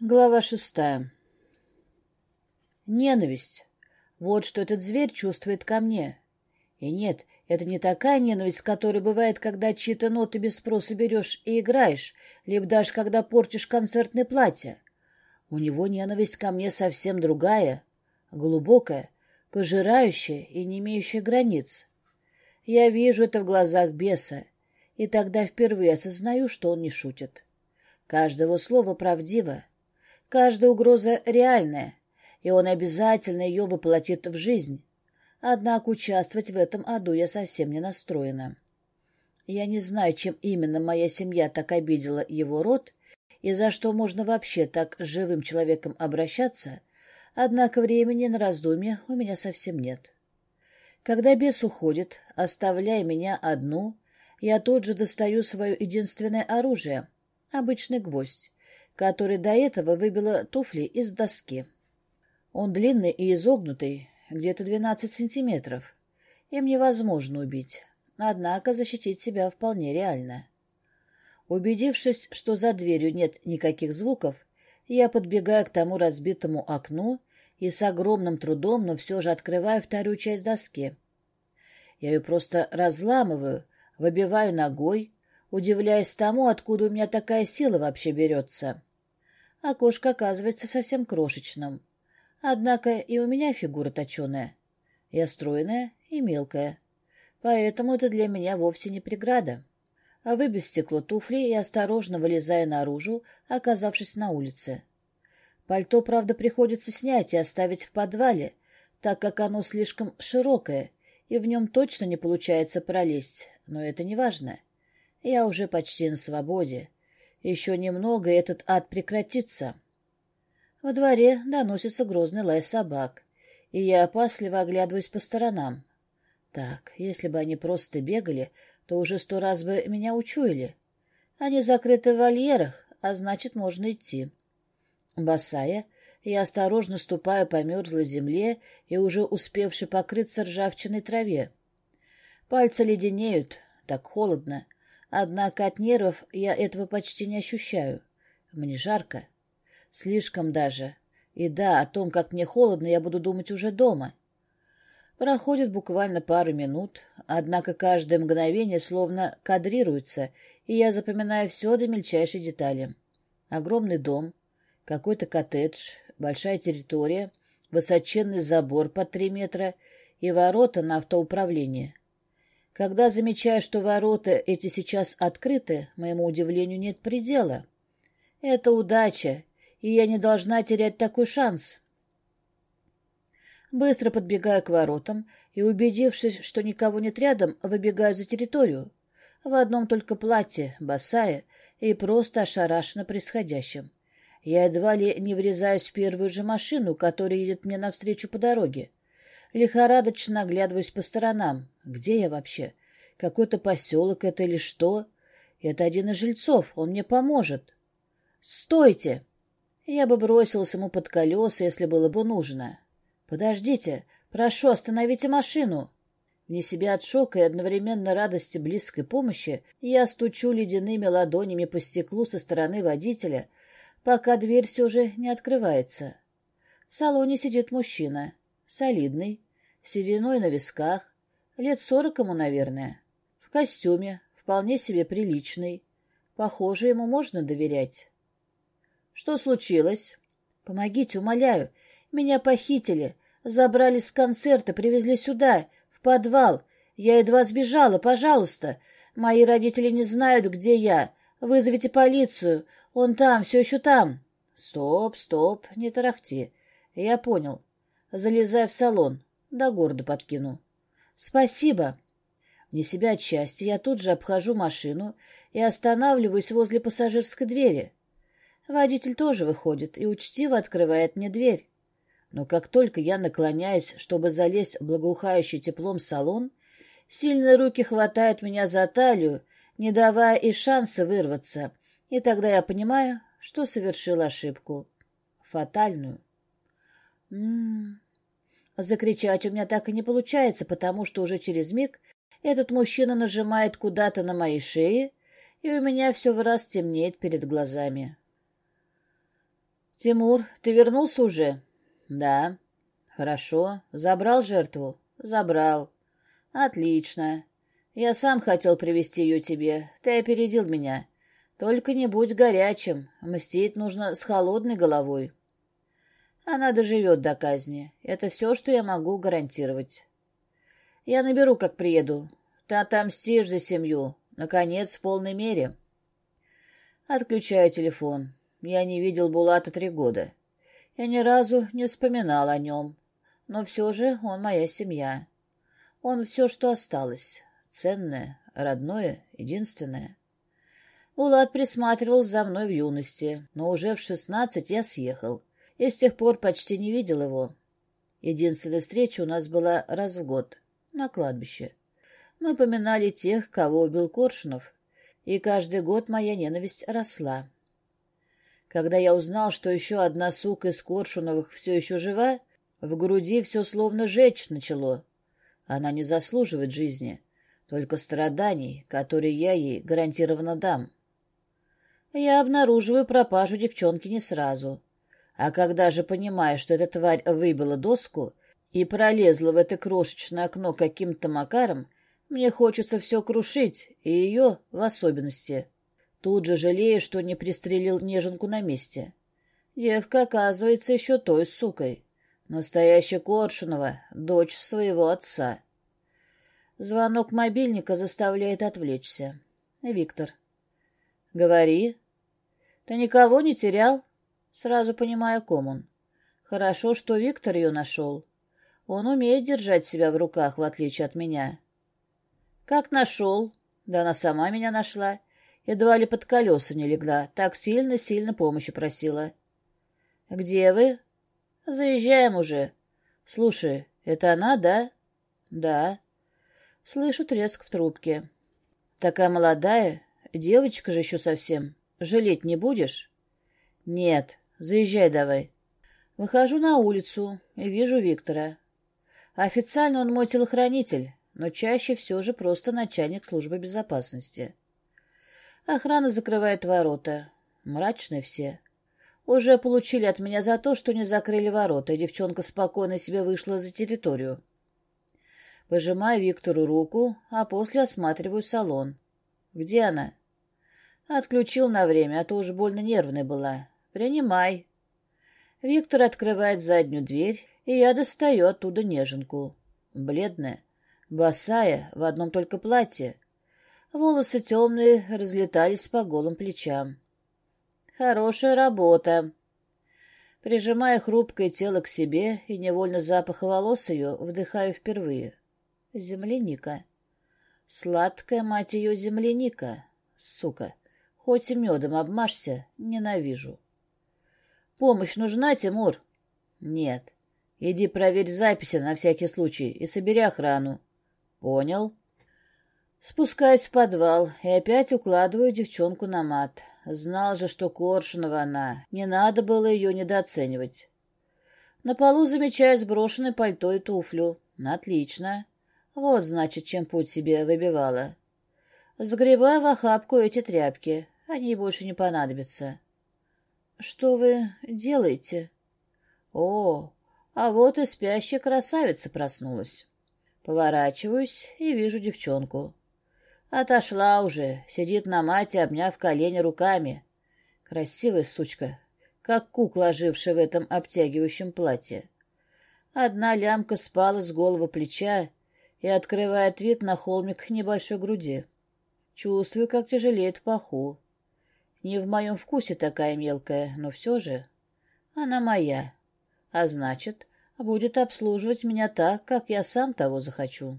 Глава шестая. Ненависть. Вот что этот зверь чувствует ко мне. И нет, это не такая ненависть, которая бывает, когда чьи-то ноты без спроса берешь и играешь, либо даже когда портишь концертное платье. У него ненависть ко мне совсем другая, глубокая, пожирающая и не имеющая границ. Я вижу это в глазах беса, и тогда впервые осознаю, что он не шутит. Каждое его слово правдиво, Каждая угроза реальная, и он обязательно ее воплотит в жизнь. Однако участвовать в этом аду я совсем не настроена. Я не знаю, чем именно моя семья так обидела его род, и за что можно вообще так с живым человеком обращаться, однако времени на раздумье у меня совсем нет. Когда бес уходит, оставляя меня одну, я тут же достаю свое единственное оружие — обычный гвоздь, который до этого выбила туфли из доски. Он длинный и изогнутый, где-то 12 сантиметров. Им невозможно убить, однако защитить себя вполне реально. Убедившись, что за дверью нет никаких звуков, я подбегаю к тому разбитому окну и с огромным трудом, но все же открываю вторую часть доски. Я ее просто разламываю, выбиваю ногой, удивляясь тому, откуда у меня такая сила вообще берется. Окошко оказывается совсем крошечным. Однако и у меня фигура точеная. Я стройная и мелкая. Поэтому это для меня вовсе не преграда. А выбив стекло туфли и осторожно вылезая наружу, оказавшись на улице. Пальто, правда, приходится снять и оставить в подвале, так как оно слишком широкое, и в нем точно не получается пролезть, но это не важно. Я уже почти на свободе. Еще немного, и этот ад прекратится. Во дворе доносится грозный лай собак, и я опасливо оглядываюсь по сторонам. Так, если бы они просто бегали, то уже сто раз бы меня учуяли. Они закрыты в вольерах, а значит, можно идти. Босая, я осторожно ступаю по мерзлой земле и уже успевшей покрыться ржавчиной траве. Пальцы леденеют, так холодно, Однако от нервов я этого почти не ощущаю. Мне жарко. Слишком даже. И да, о том, как мне холодно, я буду думать уже дома. Проходит буквально пару минут, однако каждое мгновение словно кадрируется, и я запоминаю все до мельчайшей детали. Огромный дом, какой-то коттедж, большая территория, высоченный забор под три метра и ворота на автоуправление — когда замечаю, что ворота эти сейчас открыты, моему удивлению нет предела. Это удача, и я не должна терять такой шанс. Быстро подбегаю к воротам и, убедившись, что никого нет рядом, выбегаю за территорию. В одном только платье, босая и просто ошарашена происходящим. Я едва ли не врезаюсь в первую же машину, которая едет мне навстречу по дороге. Лихорадочно оглядываюсь по сторонам. Где я вообще? Какой-то поселок это или что? Это один из жильцов, он мне поможет. Стойте! Я бы бросился ему под колеса, если было бы нужно. Подождите, прошу, остановите машину. Вне себя от шока и одновременно радости близкой помощи я стучу ледяными ладонями по стеклу со стороны водителя, пока дверь все же не открывается. В салоне сидит мужчина, солидный, сединой на висках, лет сорок ему, наверное, в костюме, вполне себе приличный. Похоже, ему можно доверять. Что случилось? Помогите, умоляю. Меня похитили, забрали с концерта, привезли сюда, в подвал. Я едва сбежала, пожалуйста. Мои родители не знают, где я. Вызовите полицию. Он там, все еще там. Стоп, стоп, не тарахти. Я понял. Залезай в салон. До города подкину. Спасибо. Вне себя от я тут же обхожу машину и останавливаюсь возле пассажирской двери. Водитель тоже выходит и учтиво открывает мне дверь. Но как только я наклоняюсь, чтобы залезть в благоухающий теплом салон, сильные руки хватают меня за талию, не давая и шанса вырваться, и тогда я понимаю, что совершил ошибку. Фатальную. Закричать у меня так и не получается, потому что уже через миг этот мужчина нажимает куда-то на моей шее, и у меня все в раз темнеет перед глазами. «Тимур, ты вернулся уже?» «Да». «Хорошо. Забрал жертву?» «Забрал». «Отлично. Я сам хотел привести ее тебе. Ты опередил меня. Только не будь горячим. Мстить нужно с холодной головой». Она доживет до казни. Это все, что я могу гарантировать. Я наберу, как приеду. Ты отомстишь за семью. Наконец, в полной мере. Отключаю телефон. Я не видел Булата три года. Я ни разу не вспоминал о нем. Но все же он моя семья. Он все, что осталось. Ценное, родное, единственное. Булат присматривал за мной в юности, но уже в шестнадцать я съехал, и с тех пор почти не видел его. Единственная встреча у нас была раз в год, на кладбище. Мы поминали тех, кого убил Коршунов, и каждый год моя ненависть росла. Когда я узнал, что еще одна сука из Коршуновых все еще жива, в груди все словно жечь начало. Она не заслуживает жизни, только страданий, которые я ей гарантированно дам. Я обнаруживаю пропажу девчонки не сразу. А когда же понимаю, что эта тварь выбила доску и пролезла в это крошечное окно каким-то макаром, мне хочется все крушить, и ее в особенности. Тут же жалею, что не пристрелил неженку на месте. Девка оказывается еще той сукой. Настоящая Коршунова, дочь своего отца. Звонок мобильника заставляет отвлечься. Виктор. «Говори». «Ты никого не терял?» Сразу понимаю, ком он. Хорошо, что Виктор ее нашел. Он умеет держать себя в руках, в отличие от меня. «Как нашел?» Да она сама меня нашла. Едва ли под колеса не легла. Так сильно-сильно помощи просила. «Где вы?» «Заезжаем уже». «Слушай, это она, да?» «Да». Слышу треск в трубке. «Такая молодая. Девочка же еще совсем. Жалеть не будешь?» «Нет. Заезжай давай». Выхожу на улицу и вижу Виктора. Официально он мой телохранитель, но чаще все же просто начальник службы безопасности. Охрана закрывает ворота. Мрачные все. Уже получили от меня за то, что не закрыли ворота, и девчонка спокойно себе вышла за территорию. Пожимаю Виктору руку, а после осматриваю салон. Где она? Отключил на время, а то уж больно нервной была. Принимай. Виктор открывает заднюю дверь, и я достаю оттуда неженку. Бледная, босая, в одном только платье, Волосы темные разлетались по голым плечам. «Хорошая работа!» Прижимая хрупкое тело к себе и невольно запах волос ее вдыхаю впервые. Земляника. Сладкая, мать ее, земляника. Сука. Хоть и медом обмажься, ненавижу. Помощь нужна, Тимур? Нет. Иди проверь записи на всякий случай и собери охрану. Понял? Спускаюсь в подвал и опять укладываю девчонку на мат. Знал же, что Коршунова она. Не надо было ее недооценивать. На полу замечаю сброшенное пальто и туфлю. Отлично. Вот, значит, чем путь себе выбивала. Сгребаю в охапку эти тряпки. Они больше не понадобятся. Что вы делаете? О, а вот и спящая красавица проснулась. Поворачиваюсь и вижу девчонку. Отошла уже, сидит на мате, обняв колени руками. Красивая сучка, как кукла, ожившая в этом обтягивающем платье. Одна лямка спала с голого плеча и открывает вид на холмик небольшой груди. Чувствую, как тяжелеет в паху. Не в моем вкусе такая мелкая, но все же она моя, а значит, будет обслуживать меня так, как я сам того захочу.